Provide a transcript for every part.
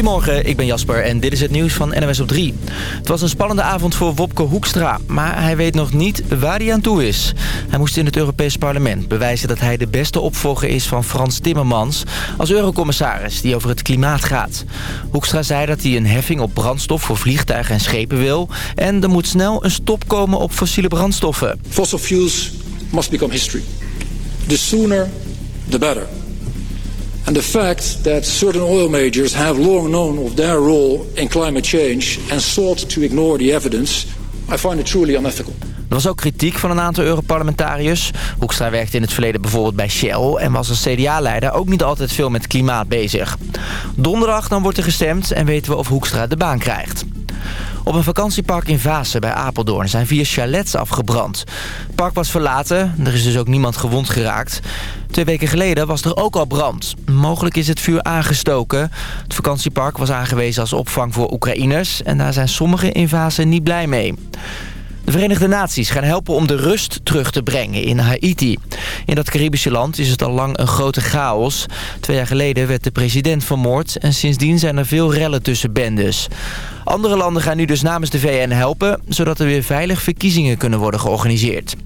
Goedemorgen, ik ben Jasper en dit is het nieuws van NWS op 3. Het was een spannende avond voor Wopke Hoekstra, maar hij weet nog niet waar hij aan toe is. Hij moest in het Europees Parlement bewijzen dat hij de beste opvolger is van Frans Timmermans... als eurocommissaris die over het klimaat gaat. Hoekstra zei dat hij een heffing op brandstof voor vliegtuigen en schepen wil... en er moet snel een stop komen op fossiele brandstoffen. Fossil fuels must become history. The sooner, the better. And the fact that certain oil majors have long known of their role in climate change and sought to ignore the evidence, I find it truly unethical. Er was ook kritiek van een aantal Europarlementariërs. Hoekstra werkte in het verleden bijvoorbeeld bij Shell... en was als CDA-leider ook niet altijd veel met klimaat bezig. Donderdag dan wordt er gestemd en weten we of Hoekstra de baan krijgt. Op een vakantiepark in Vaassen bij Apeldoorn zijn vier chalets afgebrand. Het park was verlaten, er is dus ook niemand gewond geraakt. Twee weken geleden was er ook al brand. Mogelijk is het vuur aangestoken. Het vakantiepark was aangewezen als opvang voor Oekraïners... en daar zijn sommigen in Vaassen niet blij mee. De Verenigde Naties gaan helpen om de rust terug te brengen in Haiti. In dat Caribische land is het al lang een grote chaos. Twee jaar geleden werd de president vermoord... en sindsdien zijn er veel rellen tussen bendes. Andere landen gaan nu dus namens de VN helpen... zodat er weer veilig verkiezingen kunnen worden georganiseerd.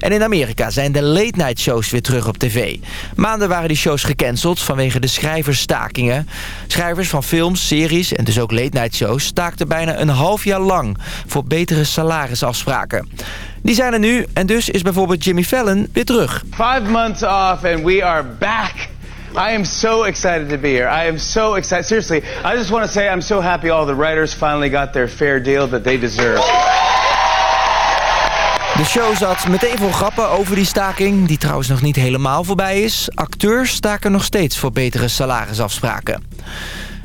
En in Amerika zijn de late-night shows weer terug op tv. Maanden waren die shows gecanceld vanwege de schrijversstakingen. Schrijvers van films, series en dus ook late-night shows... staakten bijna een half jaar lang voor betere salarisafspraken. Die zijn er nu en dus is bijvoorbeeld Jimmy Fallon weer terug. Five months off and we are back. I am so excited to be here. I am so excited. Seriously, I just want to say I'm so happy all the writers finally got their fair deal that they deserve. De show zat meteen vol grappen over die staking, die trouwens nog niet helemaal voorbij is. Acteurs staken nog steeds voor betere salarisafspraken.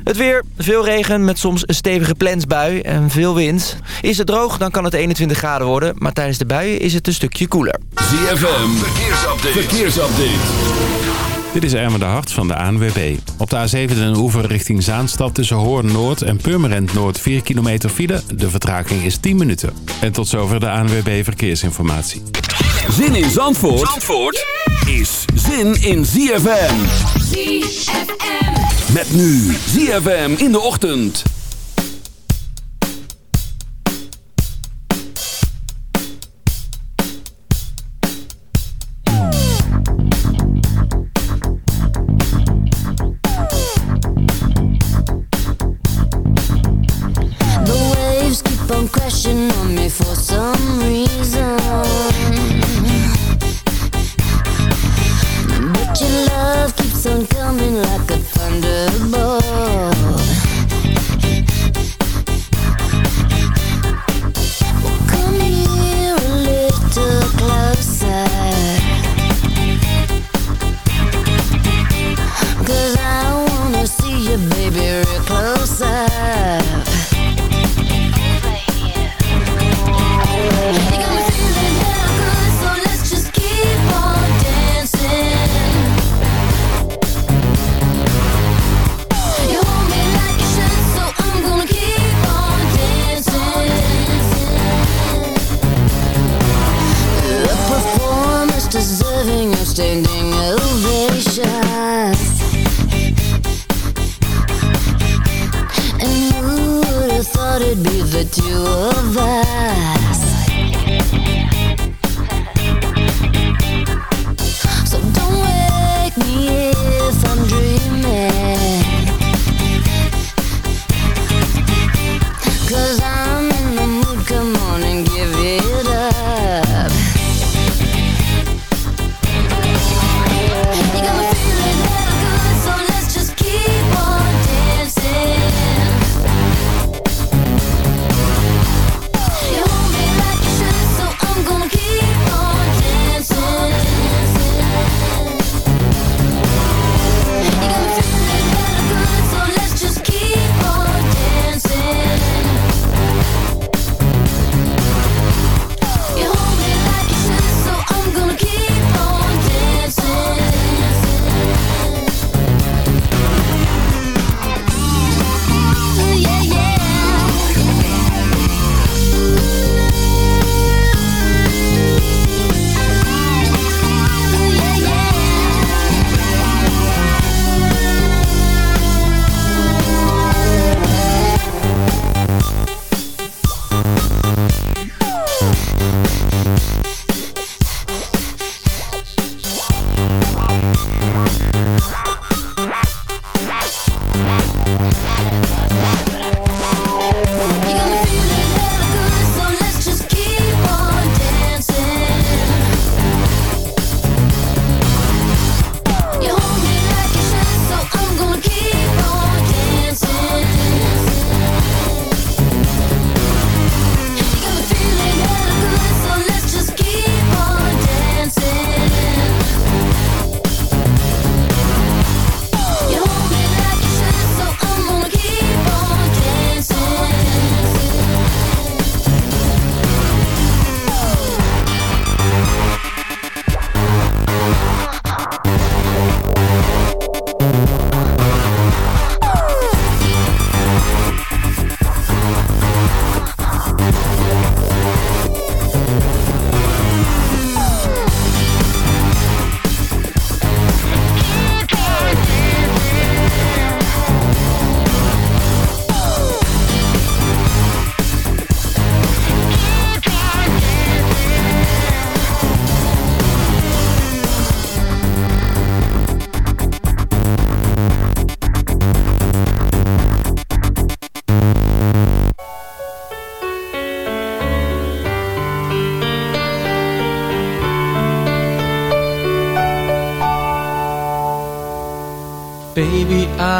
Het weer, veel regen met soms een stevige plensbui en veel wind. Is het droog, dan kan het 21 graden worden, maar tijdens de buien is het een stukje koeler. ZFM, verkeersupdate. verkeersupdate. Dit is Ermen de Hart van de ANWB. Op de A7 den Oever richting Zaanstad tussen Hoorn Noord en Purmerend Noord 4 kilometer file. De vertraging is 10 minuten. En tot zover de ANWB Verkeersinformatie. Zin in Zandvoort, Zandvoort is zin in ZFM. ZFM. Met nu ZFM in de ochtend. thought it'd be the two of us.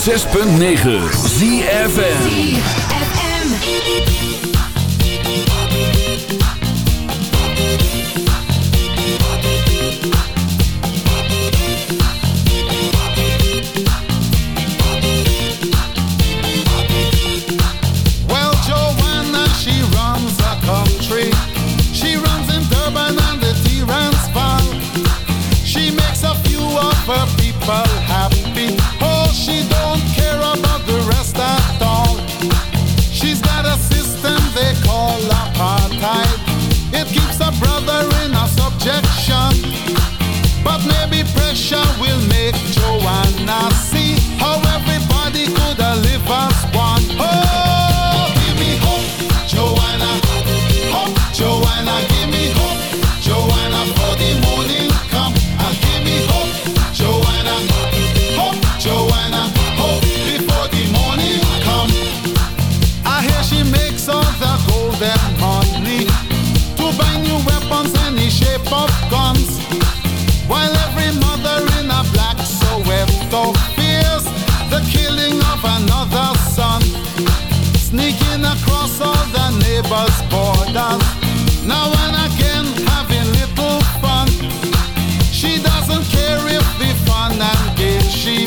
106.9 ZFN Of guns, While every mother in a black soweto fears The killing of another son Sneaking across all the neighbors' borders Now and again having little fun She doesn't care if the fun and gain she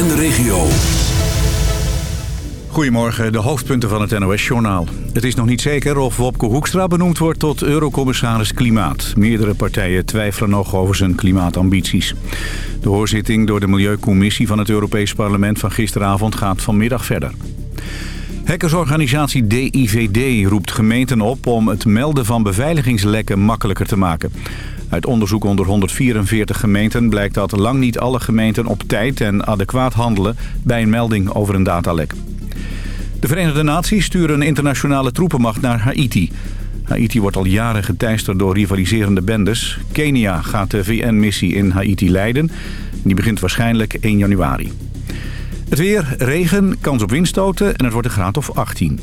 en de regio. Goedemorgen, de hoofdpunten van het NOS-journaal. Het is nog niet zeker of Wopke Hoekstra benoemd wordt tot Eurocommissaris Klimaat. Meerdere partijen twijfelen nog over zijn klimaatambities. De hoorzitting door de Milieucommissie van het Europees Parlement van gisteravond gaat vanmiddag verder. Hackersorganisatie DIVD roept gemeenten op om het melden van beveiligingslekken makkelijker te maken. Uit onderzoek onder 144 gemeenten blijkt dat lang niet alle gemeenten op tijd en adequaat handelen bij een melding over een datalek. De Verenigde Naties sturen een internationale troepenmacht naar Haiti. Haiti wordt al jaren geteisterd door rivaliserende bendes. Kenia gaat de VN-missie in Haiti leiden. Die begint waarschijnlijk 1 januari. Het weer, regen, kans op windstoten en het wordt een graad of 18.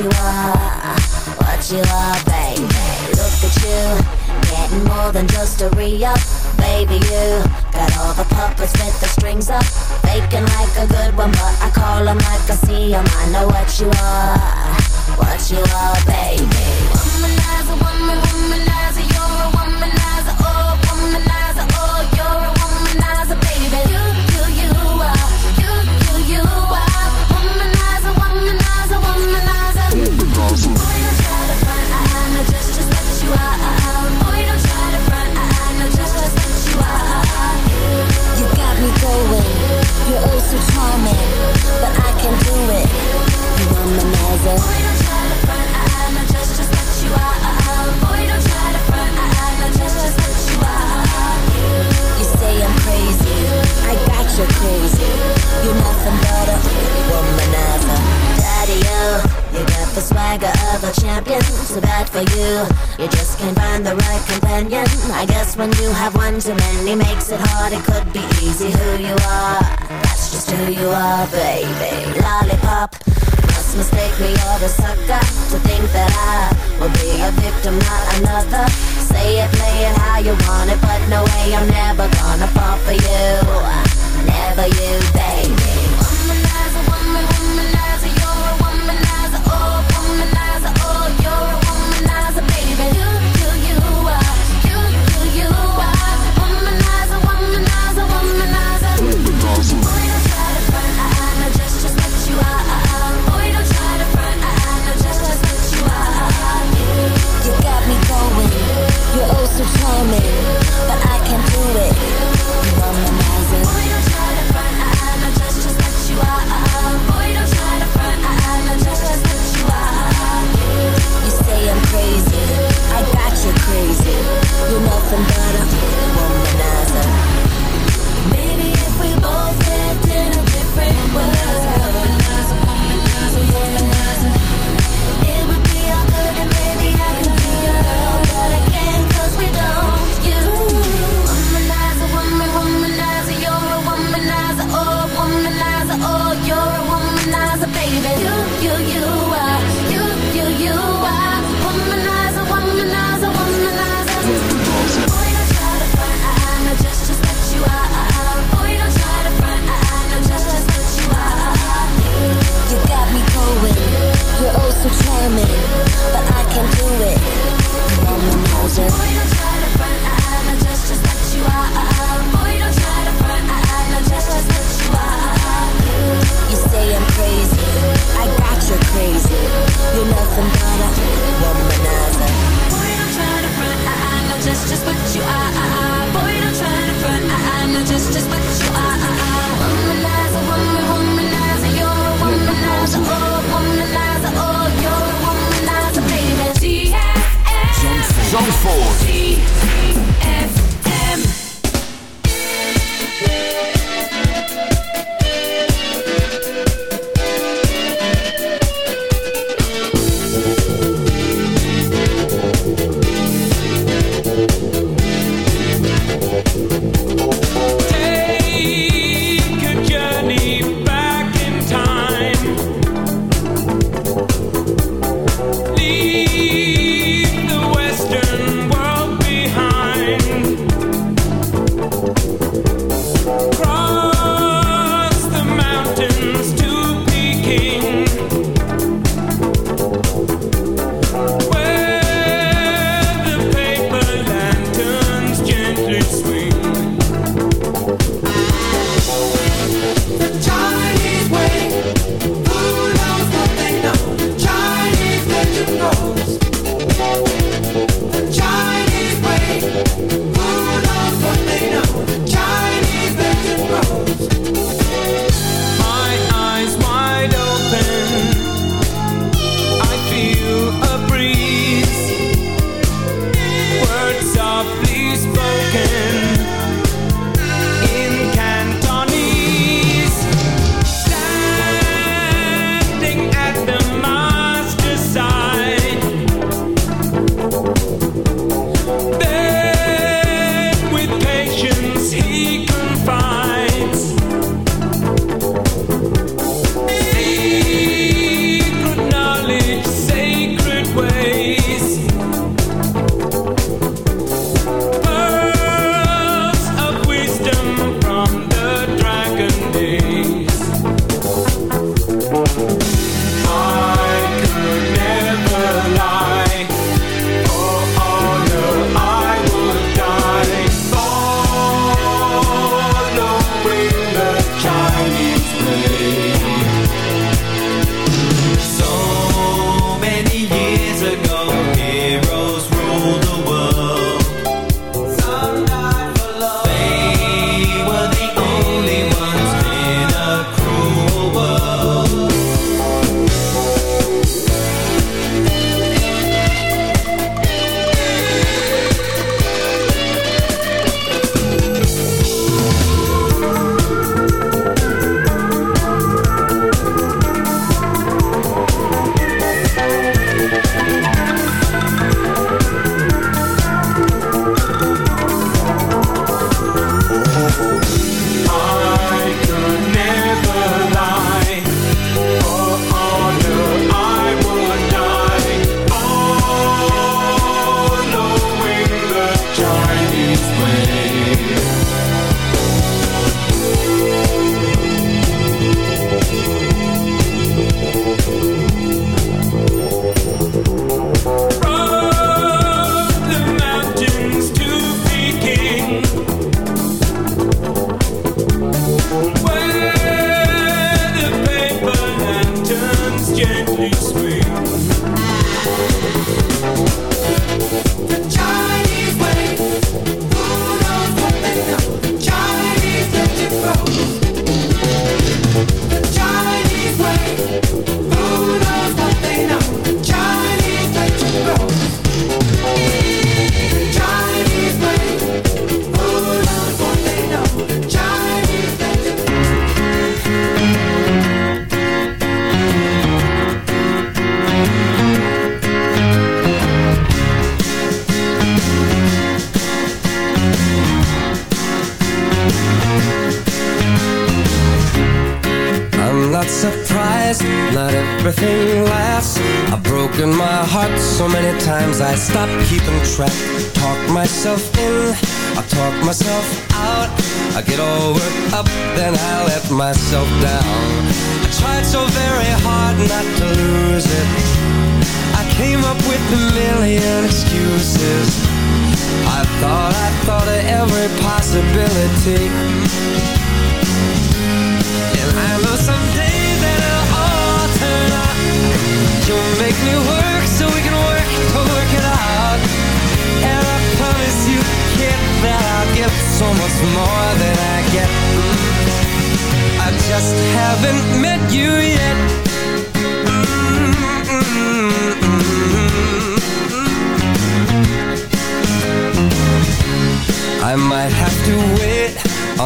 You are,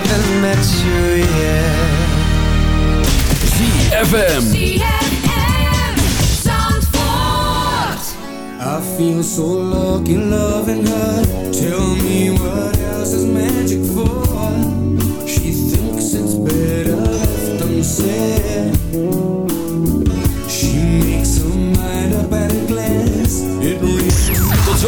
haven't met you yet ZFM. I feel so lucky loving her. Tell me what else is magic for? She thinks it's better left unsaid.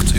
uur.